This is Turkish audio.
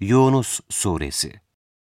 Yunus Suresi.